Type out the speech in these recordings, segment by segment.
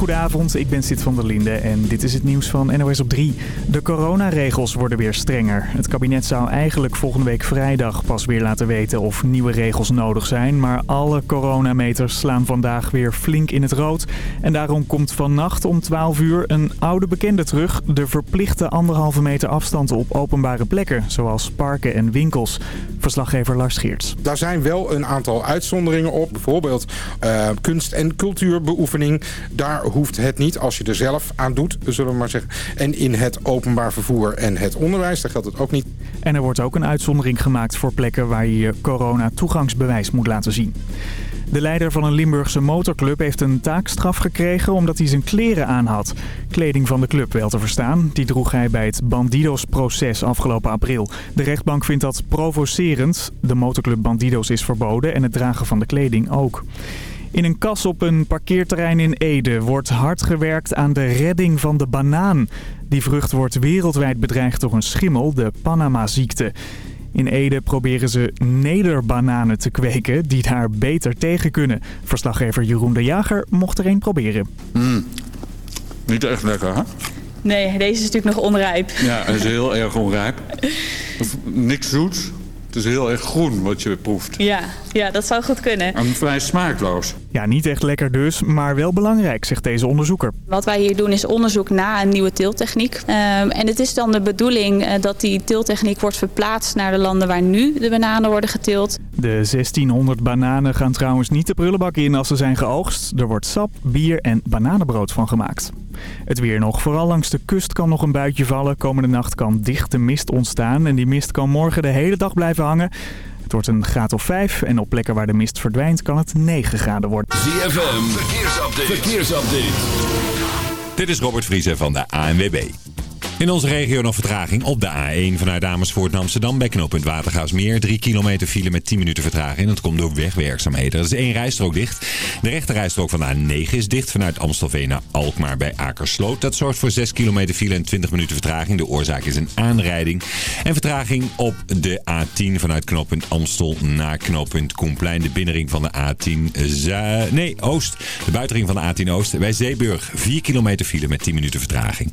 Goedenavond, ik ben Sid van der Linde en dit is het nieuws van NOS op 3. De coronaregels worden weer strenger. Het kabinet zou eigenlijk volgende week vrijdag pas weer laten weten of nieuwe regels nodig zijn. Maar alle coronameters slaan vandaag weer flink in het rood. En daarom komt vannacht om 12 uur een oude bekende terug. De verplichte anderhalve meter afstand op openbare plekken, zoals parken en winkels. Verslaggever Lars Geerts. Daar zijn wel een aantal uitzonderingen op. Bijvoorbeeld uh, kunst- en cultuurbeoefening. Daar hoeft het niet als je er zelf aan doet, zullen we maar zeggen. En in het openbaar vervoer en het onderwijs, daar geldt het ook niet. En er wordt ook een uitzondering gemaakt voor plekken waar je je corona-toegangsbewijs moet laten zien. De leider van een Limburgse motorclub heeft een taakstraf gekregen omdat hij zijn kleren aan had. Kleding van de club wel te verstaan. Die droeg hij bij het Bandidos-proces afgelopen april. De rechtbank vindt dat provocerend. De motorclub Bandidos is verboden en het dragen van de kleding ook. In een kas op een parkeerterrein in Ede wordt hard gewerkt aan de redding van de banaan. Die vrucht wordt wereldwijd bedreigd door een schimmel, de Panama-ziekte. In Ede proberen ze nederbananen te kweken die daar beter tegen kunnen. Verslaggever Jeroen de Jager mocht er een proberen. Mm. Niet echt lekker, hè? Nee, deze is natuurlijk nog onrijp. Ja, hij is heel erg onrijp. Niks zoet. Het is heel erg groen wat je proeft. Ja, ja dat zou goed kunnen. En vrij smaakloos. Ja, niet echt lekker dus, maar wel belangrijk, zegt deze onderzoeker. Wat wij hier doen is onderzoek naar een nieuwe teeltechniek. Um, en het is dan de bedoeling uh, dat die teeltechniek wordt verplaatst naar de landen waar nu de bananen worden geteeld. De 1600 bananen gaan trouwens niet de prullenbak in als ze zijn geoogst. Er wordt sap, bier en bananenbrood van gemaakt. Het weer nog. Vooral langs de kust kan nog een buitje vallen. Komende nacht kan dichte mist ontstaan. En die mist kan morgen de hele dag blijven hangen. Het wordt een graad of 5 en op plekken waar de mist verdwijnt kan het 9 graden worden. ZFM, verkeersupdate. verkeersupdate. Dit is Robert Vriezen van de ANWB. In onze regio nog vertraging op de A1 vanuit Amersfoort naar Amsterdam bij knooppunt Watergaasmeer. 3 kilometer file met 10 minuten vertraging. Dat komt door wegwerkzaamheden. Er is één rijstrook dicht. De rechte rijstrook van de A9 is dicht vanuit Amstelveen naar Alkmaar bij Akersloot. Dat zorgt voor 6 kilometer file en 20 minuten vertraging. De oorzaak is een aanrijding. En vertraging op de A10 vanuit knooppunt Amstel naar knooppunt Koenplein. De binnenring van de A10 Zu nee, Oost. De buitenring van de A10 Oost bij Zeeburg. 4 kilometer file met 10 minuten vertraging.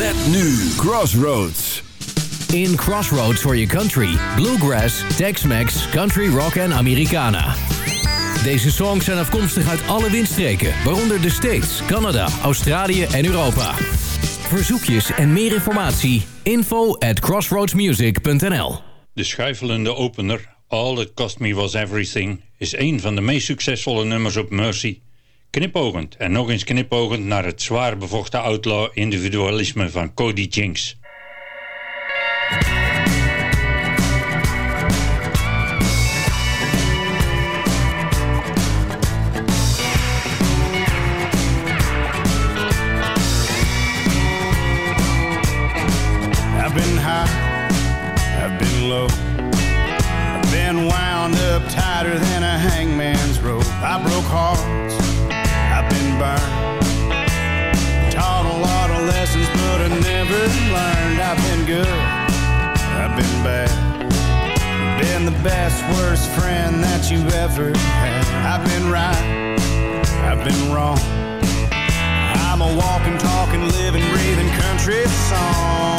Met nu Crossroads. In Crossroads for your country. Bluegrass, Tex-Mex, Country Rock en Americana. Deze songs zijn afkomstig uit alle windstreken, waaronder de States, Canada, Australië en Europa. Verzoekjes en meer informatie, info at crossroadsmusic.nl De schuifelende opener All It Cost Me Was Everything is een van de meest succesvolle nummers op Mercy. Knipogend en nog eens knipogend naar het zwaar bevochten outlaw individualisme van Cody Jinks. Best, worst friend that you ever had. I've been right, I've been wrong. I'm a walking, talking, living, breathing country song.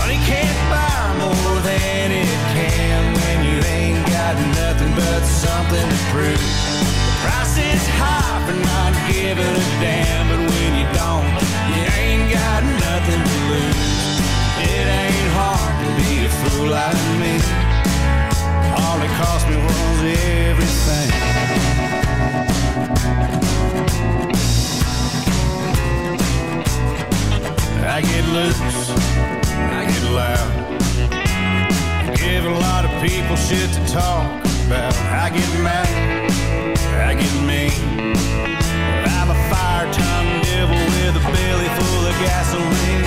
Money can't buy more than it can when you ain't got nothing but something to prove. The price is high for not giving a damn, but when you don't, you ain't got nothing to lose. It ain't be a fool like me. All it cost me was everything. I get loose, I get loud. I give a lot of people shit to talk about. I get mad, I get mean. I'm a fire-tongued devil with a belly full of gasoline.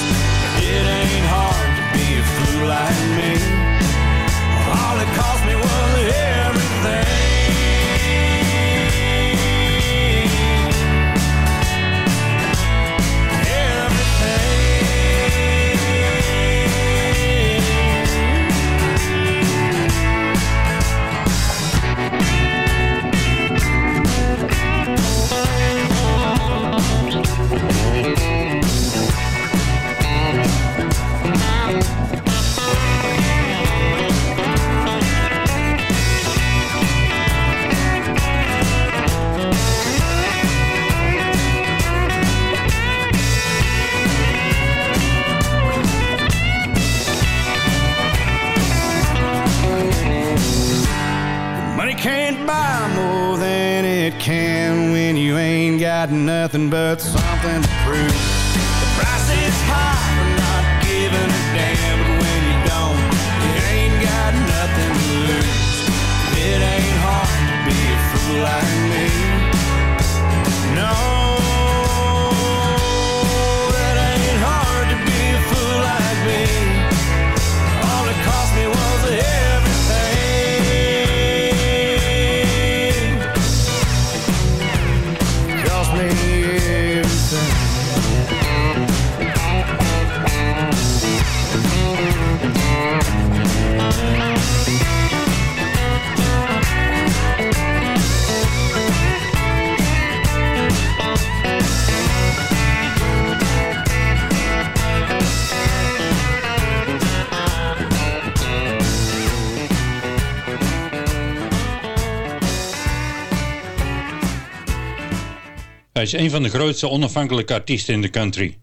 Hij is een van de grootste onafhankelijke artiesten in de country.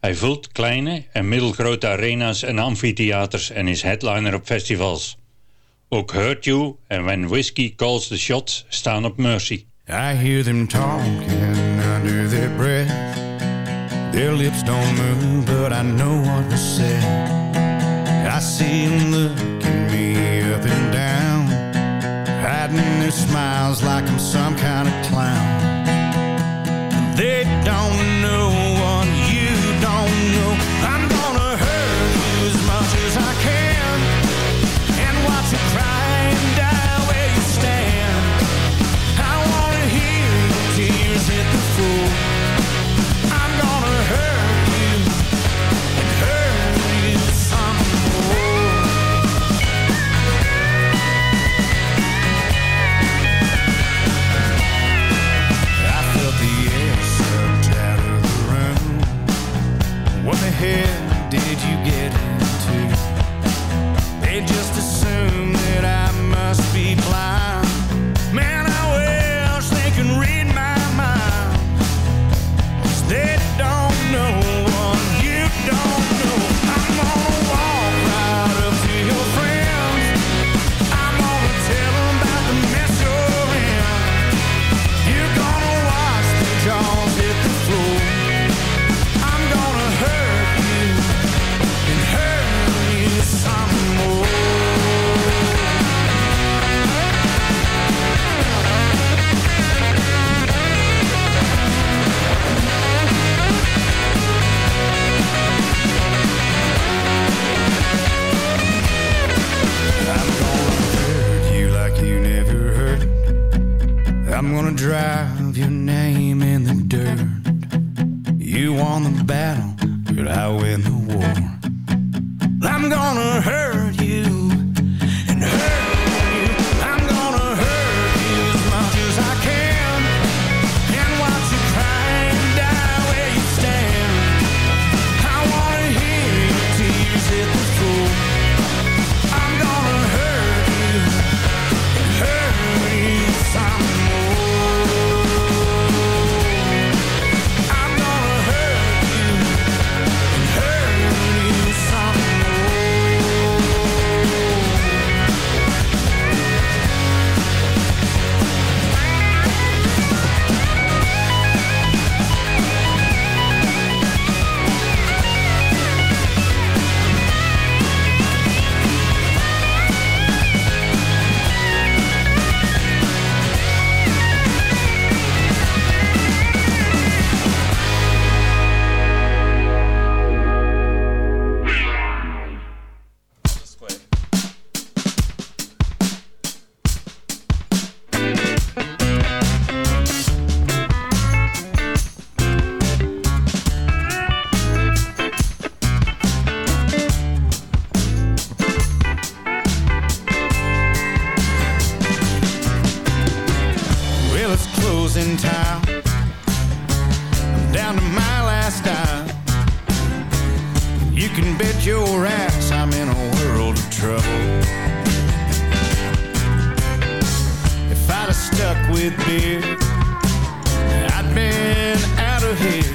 Hij vult kleine en middelgrote arena's en amfitheaters en is headliner op festivals. Ook Hurt You en When Whiskey Calls the Shots staan op Mercy. I hear them talking under their breath Their lips don't move but I know what to say. I see them looking me up and down Hiding their smiles like I'm some kind of clown as I can and watch it cry. here. drive with beer. I'd been out of here,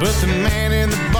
but the man in the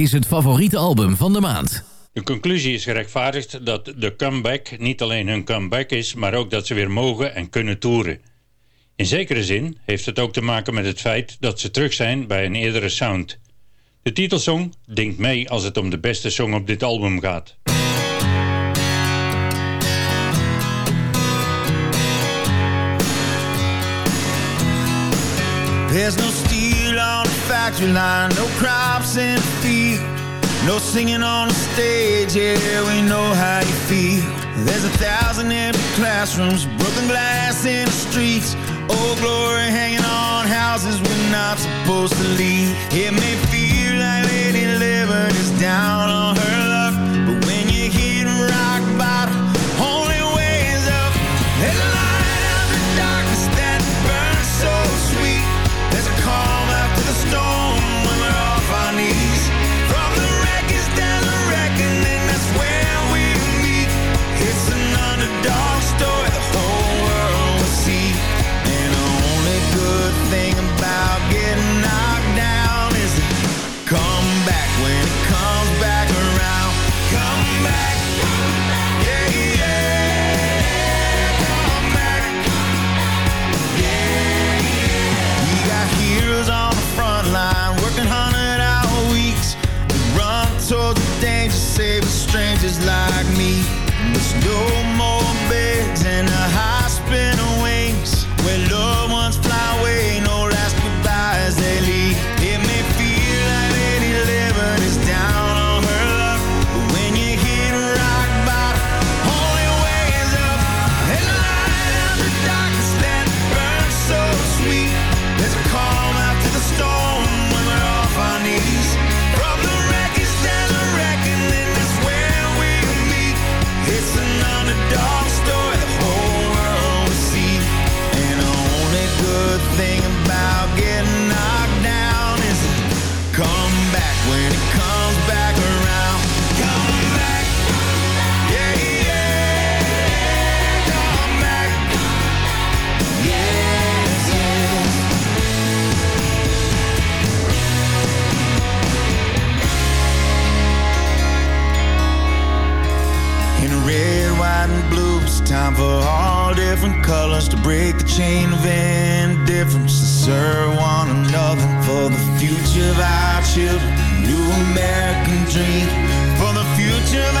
is het favoriete album van de maand. De conclusie is gerechtvaardigd dat de comeback niet alleen hun comeback is... maar ook dat ze weer mogen en kunnen toeren. In zekere zin heeft het ook te maken met het feit dat ze terug zijn bij een eerdere sound. De titelsong denkt mee als het om de beste song op dit album gaat. factory line, no crops in the field, no singing on the stage. Yeah, we know how you feel. There's a thousand empty classrooms, broken glass in the streets, old glory hanging on houses we're not supposed to leave. It may feel like Lady Liberty's down on her chain of indifference to serve one another for the future of our children. New American dream for the future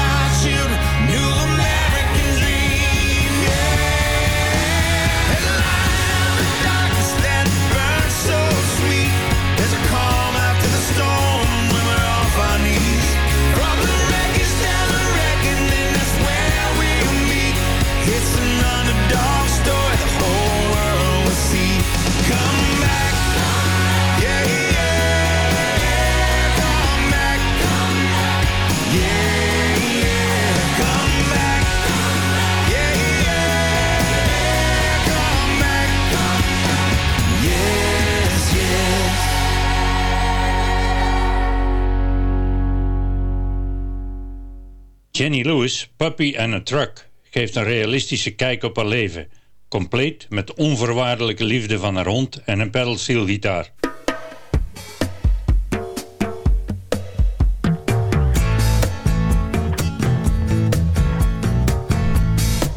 Jenny Lewis, Puppy and a Truck, geeft een realistische kijk op haar leven. Compleet met onvoorwaardelijke liefde van haar hond en een pedalsteelgitaar.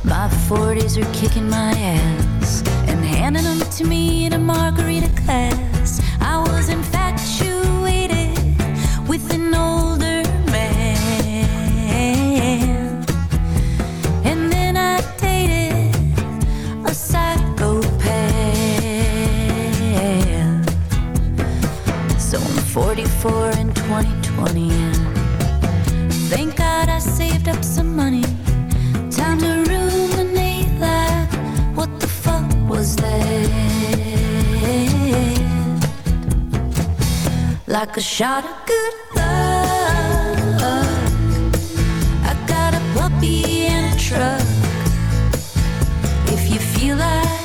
My 40s are kicking my ass and handing them to me 44 in 2020 and thank God I saved up some money. Time to ruminate like what the fuck was that? Like a shot of good luck. I got a puppy and a truck. If you feel like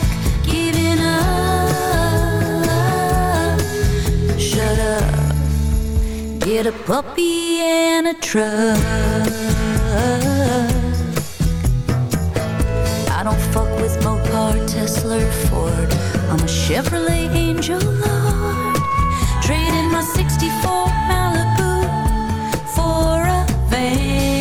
giving up, shut up. Get a puppy and a truck. I don't fuck with Mopar, Tesla, or Ford. I'm a Chevrolet Angel Lord. Trading my 64 Malibu for a van.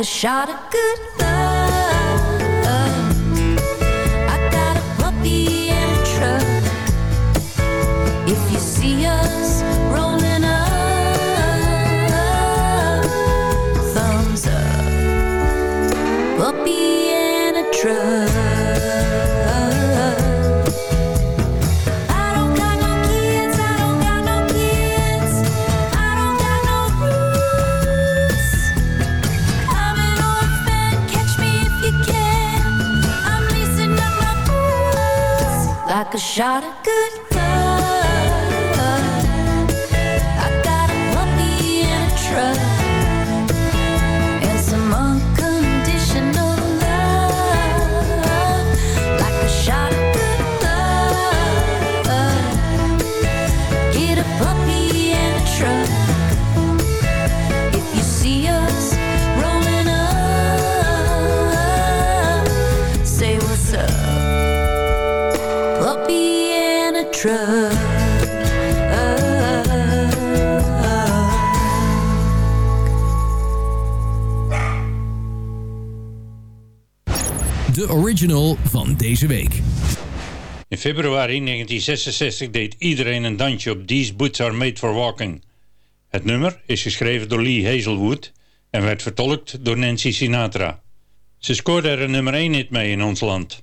A shot shot van deze week. In februari 1966 deed iedereen een dansje op These Boots Are Made For Walking. Het nummer is geschreven door Lee Hazelwood en werd vertolkt door Nancy Sinatra. Ze scoorde er een nummer 1 hit mee in ons land.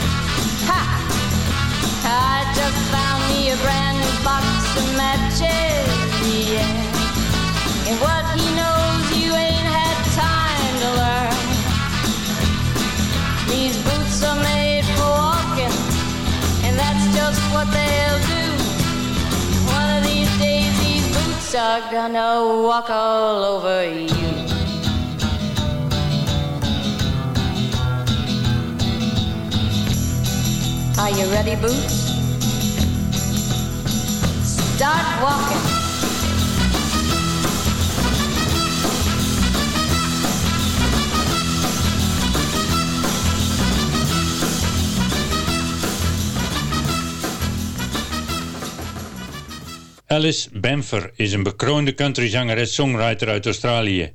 Boots are gonna walk all over you. Are you ready, Boots? Start walking. Alice Bamfer is een bekroonde countryzangeres-songwriter uit Australië.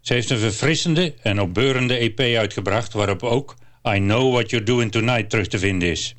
Ze heeft een verfrissende en opbeurende EP uitgebracht... waarop ook I Know What You're Doing Tonight terug te vinden is.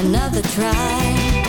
Another try?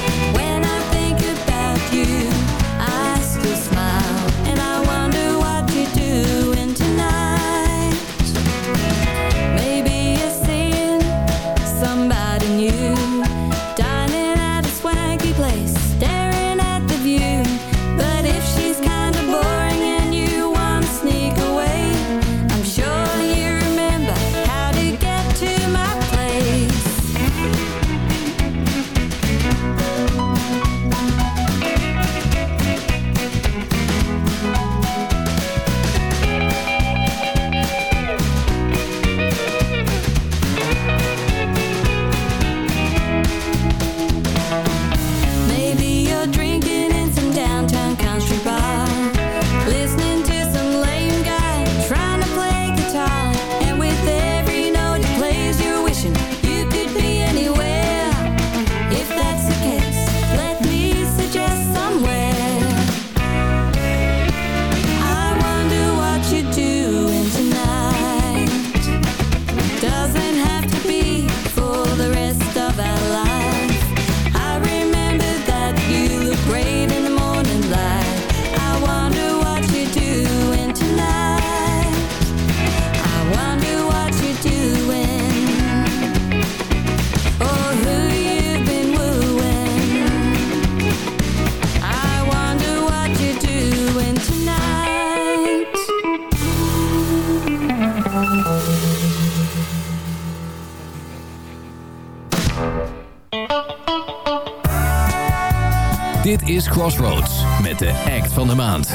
De maand.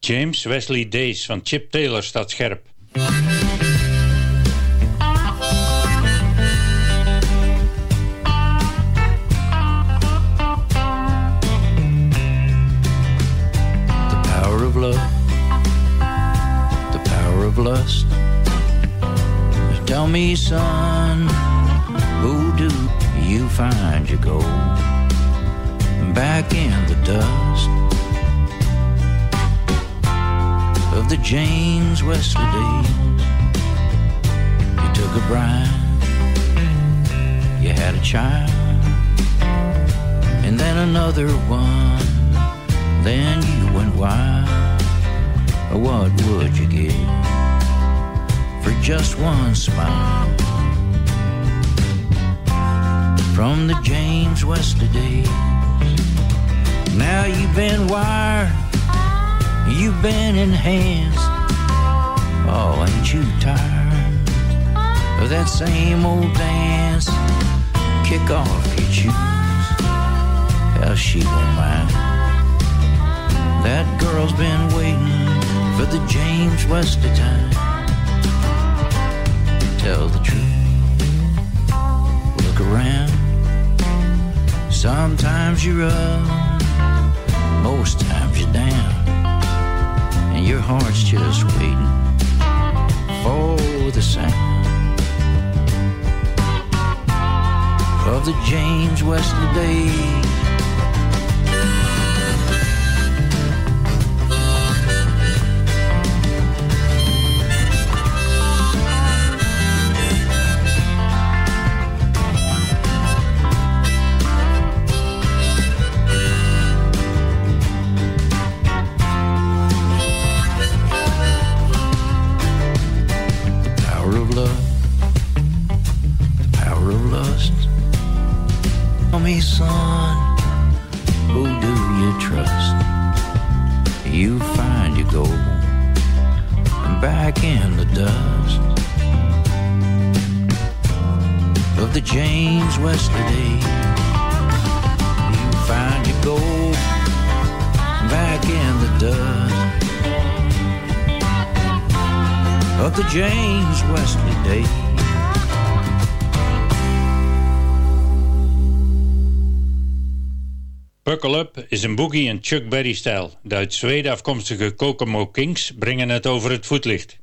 James Wesley Days van Chip Taylor staat scherp. The power of love, the power of lust. Tell me, son, who do you find your gold? Back in the dust of the James Wesley days. You took a bride, you had a child, and then another one. Then you went wild. What would you give for just one smile? From the James Wesley days. Now you've been wired, you've been enhanced. Oh, ain't you tired of that same old dance? Kick off your shoes, hell, she won't mind. That girl's been waiting for the James Wesley time. Tell the truth, look around. Sometimes you're up, most times you're down, and your heart's just waiting for the sound of the James Wesley days. Buckle Up is een boogie- en Chuck Berry-stijl. De uit Zweden afkomstige Kokomo Kings brengen het over het voetlicht.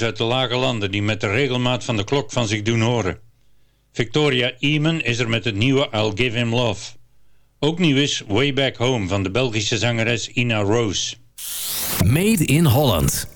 uit de lage landen die met de regelmaat van de klok van zich doen horen. Victoria Eamon is er met het nieuwe I'll Give Him Love. Ook nieuw is Way Back Home van de Belgische zangeres Ina Rose. Made in Holland.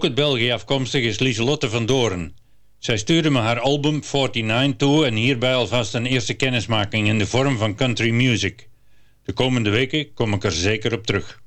Ook uit België afkomstig is Lieselotte van Doren. Zij stuurde me haar album 49 toe en hierbij alvast een eerste kennismaking in de vorm van country music. De komende weken kom ik er zeker op terug.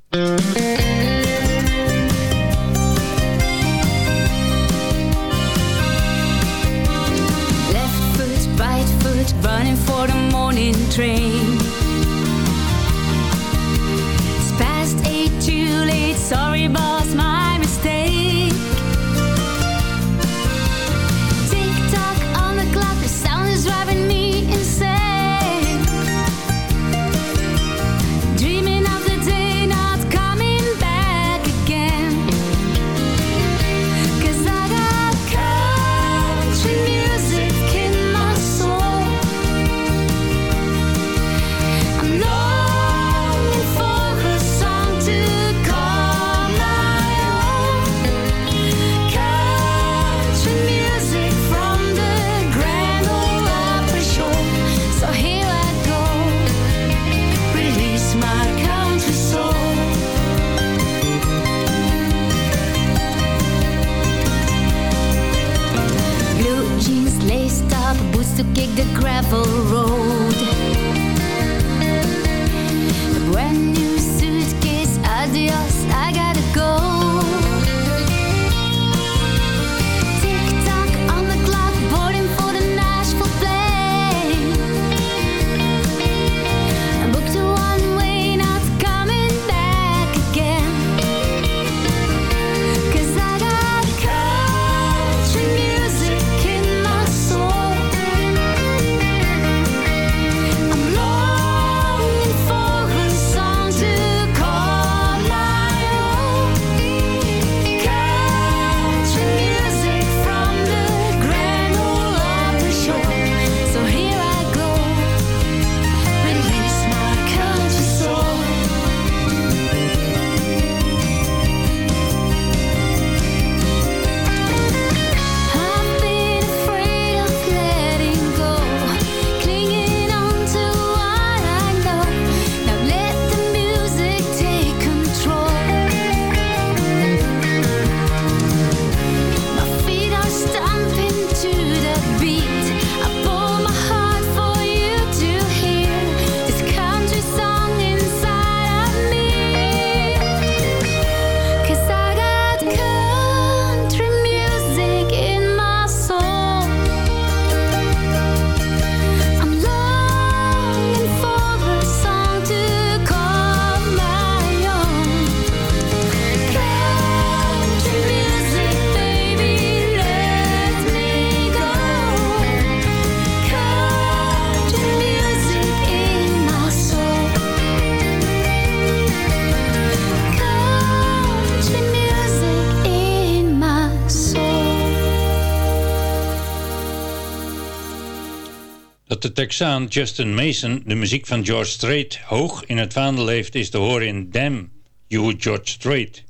Texaan Justin Mason de muziek van George Strait hoog in het vaandel heeft is te horen in Damn You George Strait.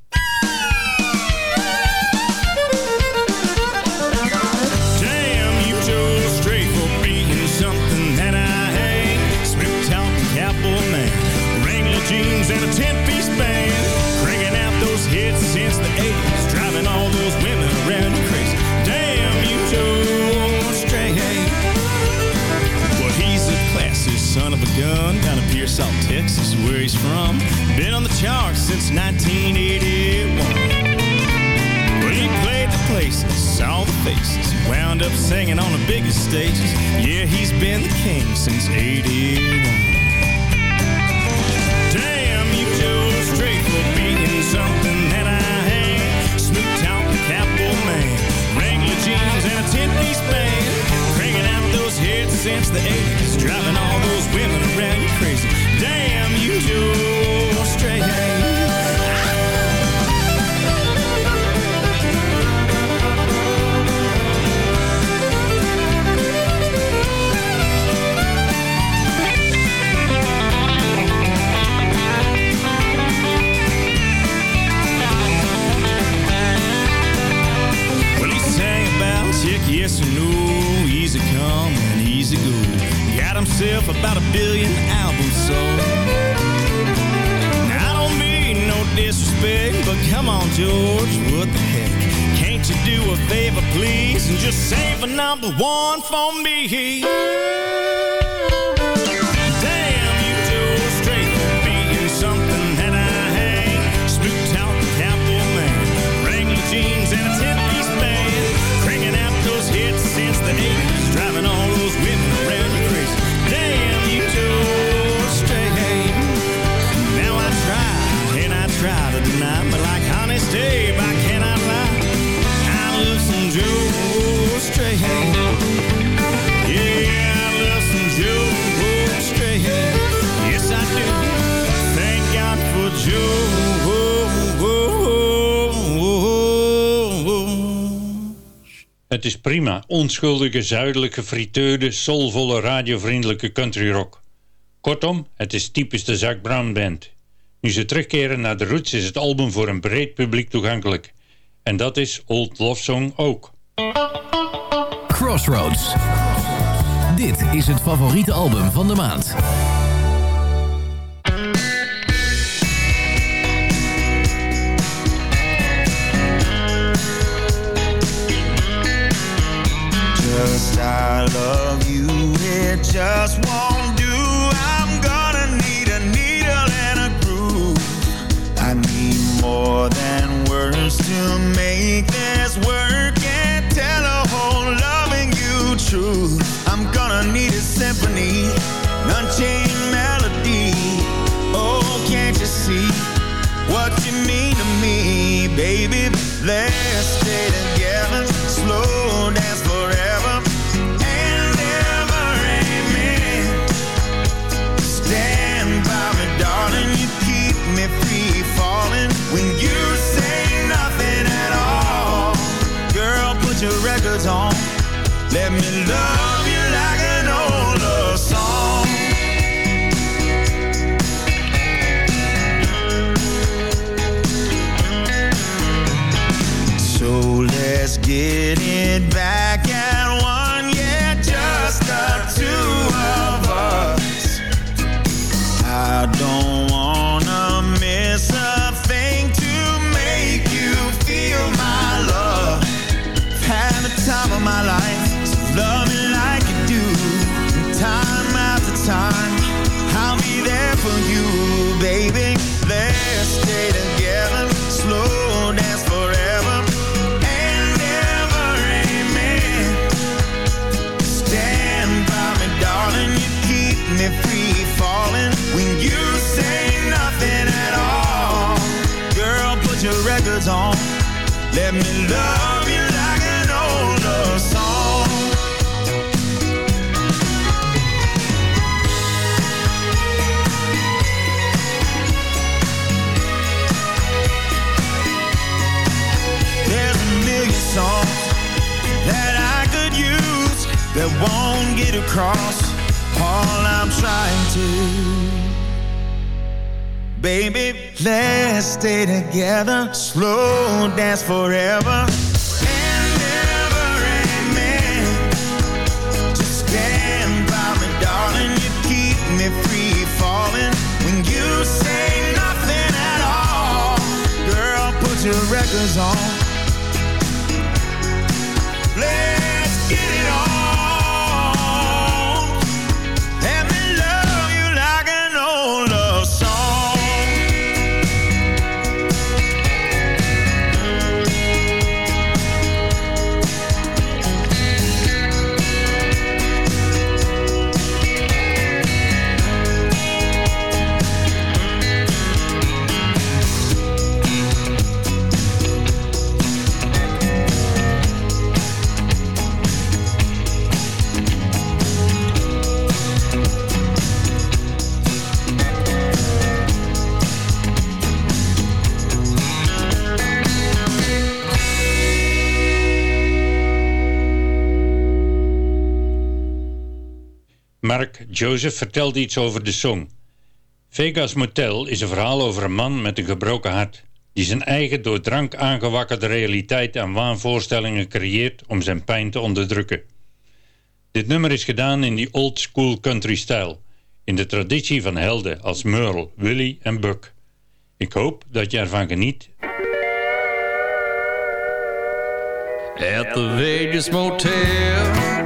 Wound up singing on the biggest stages. Yeah, he's been the king since 81. Damn you, George Strait, for being something that I hate. Smooth talk, capital man, Wrangler jeans and a 10-piece band. Cranking out those hits since the 80s, driving all those women around you crazy. Damn you, George Strait. Got himself about a billion albums sold. Now, I don't mean no disrespect, but come on, George, what the heck? Can't you do a favor, please, and just save a number one for me? Het is prima, onschuldige, zuidelijke, friteurde, soulvolle, radiovriendelijke country rock. Kortom, het is typisch de Zac Brown Band. Nu ze terugkeren naar de roots is het album voor een breed publiek toegankelijk. En dat is Old Love Song ook. Crossroads. Dit is het favoriete album van de maand. Just I love you, it just won't do. I'm gonna need a needle and a groove. I need more than words to make this work and tell a whole loving you truth. I'm gonna need a symphony, an melody. Oh, can't you see what you mean to me, baby? Let's stay together, slow on, let me love records on, let me love you like an old love song. There's a million songs that I could use that won't get across all I'm trying to. Baby, let's stay together, slow dance forever. and ever, amen. Joseph vertelt iets over de song. Vegas Motel is een verhaal over een man met een gebroken hart... die zijn eigen door drank aangewakkerde realiteit en waanvoorstellingen creëert... om zijn pijn te onderdrukken. Dit nummer is gedaan in die old school country stijl... in de traditie van helden als Merle, Willie en Buck. Ik hoop dat je ervan geniet At the Vegas Motel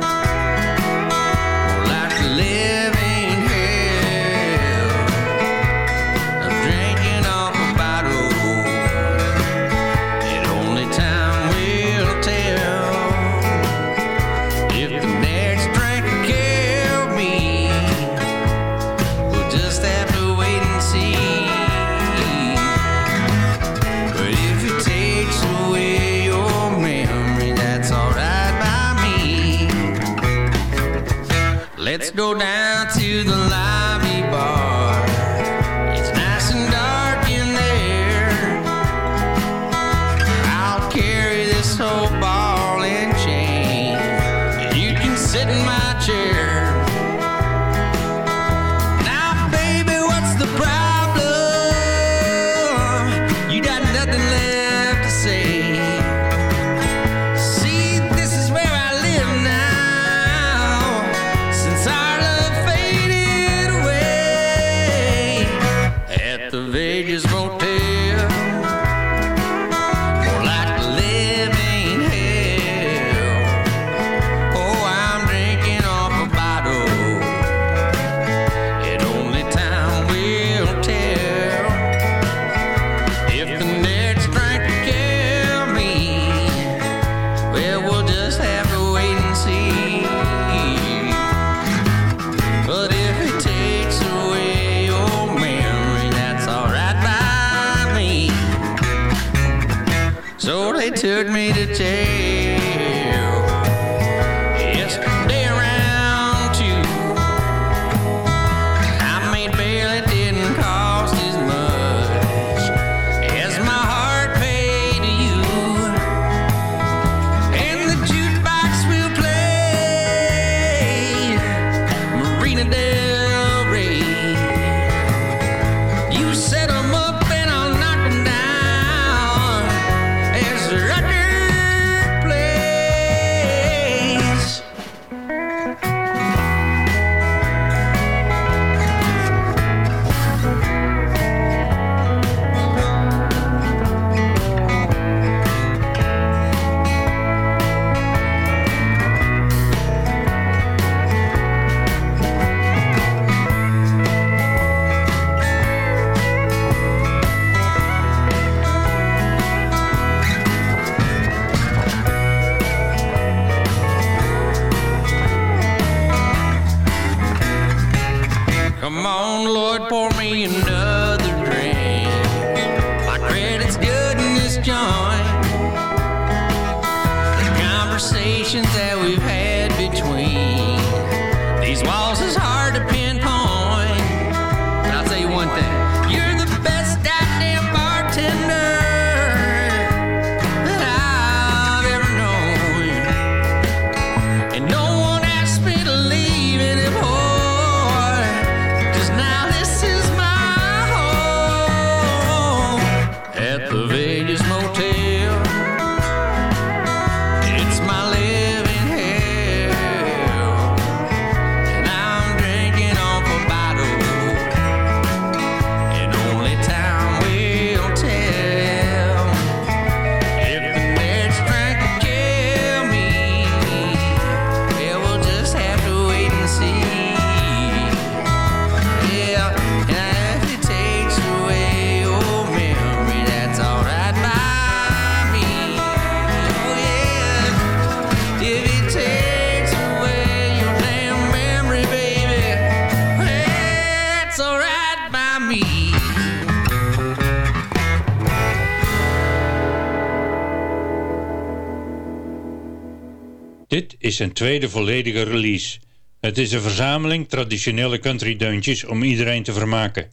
Dit is zijn tweede volledige release. Het is een verzameling traditionele country deuntjes om iedereen te vermaken.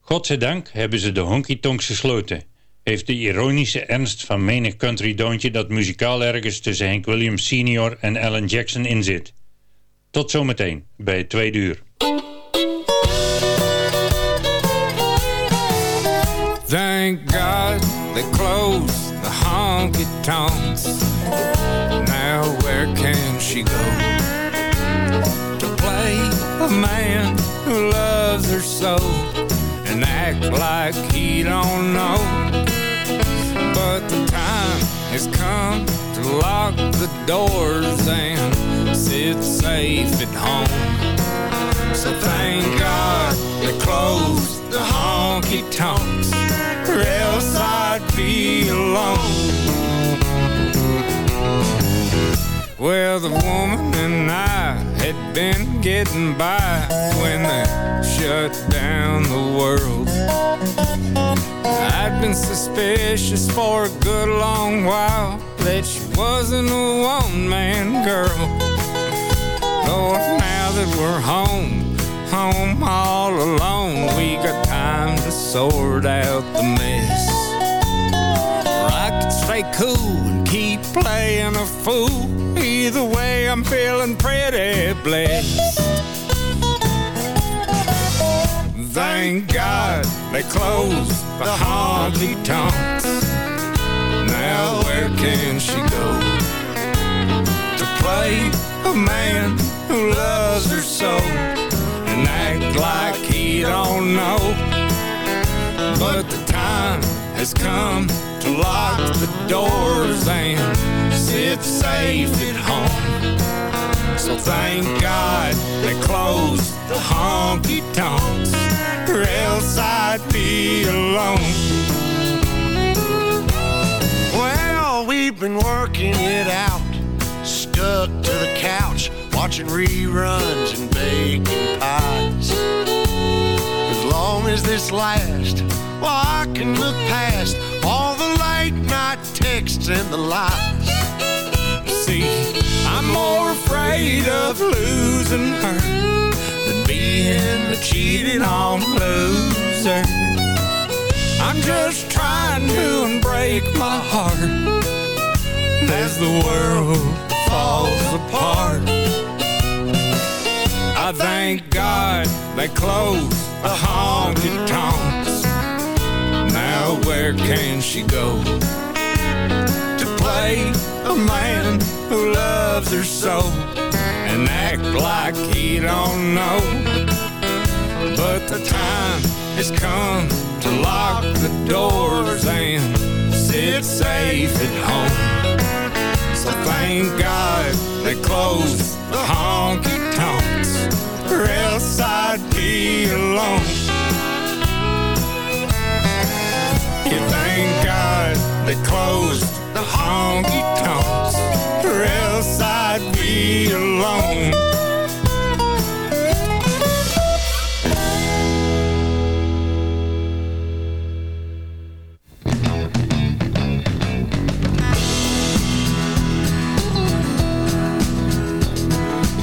Godzijdank hebben ze de honky tonks gesloten. Heeft de ironische ernst van menig country deuntje dat muzikaal ergens tussen Hank Williams Sr. en Alan Jackson in zit. Tot zometeen bij het tweede uur. Thank God they the honky tonks. Now where can she go? To play a man who loves her so And act like he don't know. But the time has come to lock the doors And sit safe at home. So thank God they closed the honky-tonks Or else I'd be alone. Well, the woman and I had been getting by when they shut down the world. I'd been suspicious for a good long while that she wasn't a one-man girl. Lord, now that we're home, home all alone, we got time to sort out the mess. Or I could stay cool and keep playing a fool. Either way, I'm feeling pretty blessed. Thank God they closed the honky tonks. Now where can she go to play a man who loves her so and act like he don't know? But the time has come to lock the doors and sit safe at home. So thank God they closed the honky tonks, or else I'd be alone. Well, we've been working it out, stuck to the couch, watching reruns and baking pies. As long as this lasts, well, I can look past all the late night texts and the lies. See, I'm more afraid of losing her than being a cheated on loser. I'm just trying to break my heart as the world falls apart. I thank God they closed the honky tonks. Where can she go to play a man who loves her so and act like he don't know? But the time has come to lock the doors and sit safe at home. So thank God they closed the honky tonks, or else I'd be alone. Thank God they closed the honky tonks, or else I'd be alone.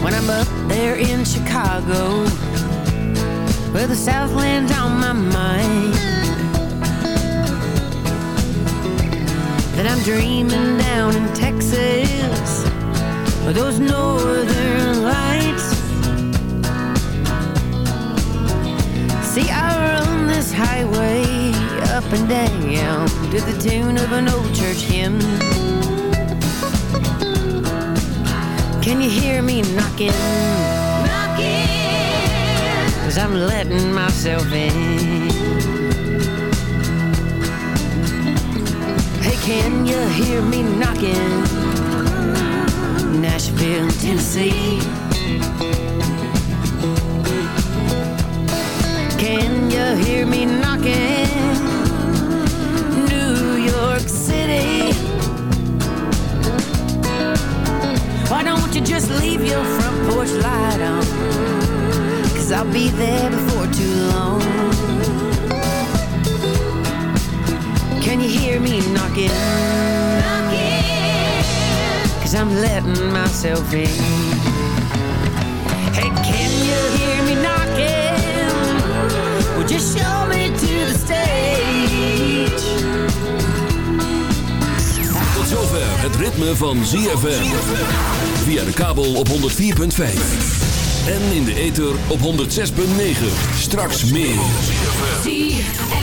When I'm up there in Chicago, where the Southland's on my mind. Dreaming down in Texas, with those northern lights. See, I run this highway up and down to the tune of an old church hymn. Can you hear me knocking? Knocking! Cause I'm letting myself in. Can you hear me knocking? Nashville, Tennessee. Can you hear me knocking? New York City. Why don't you just leave your front porch light on? Cause I'll be there before Can you hear me knocking? Knocking. Cause I'm letting myself in. Hey, can you hear me knocking? Well, just show me to the stage. Tot zover het ritme van ZFM. Via de kabel op 104.5. En in de ether op 106.9. Straks meer.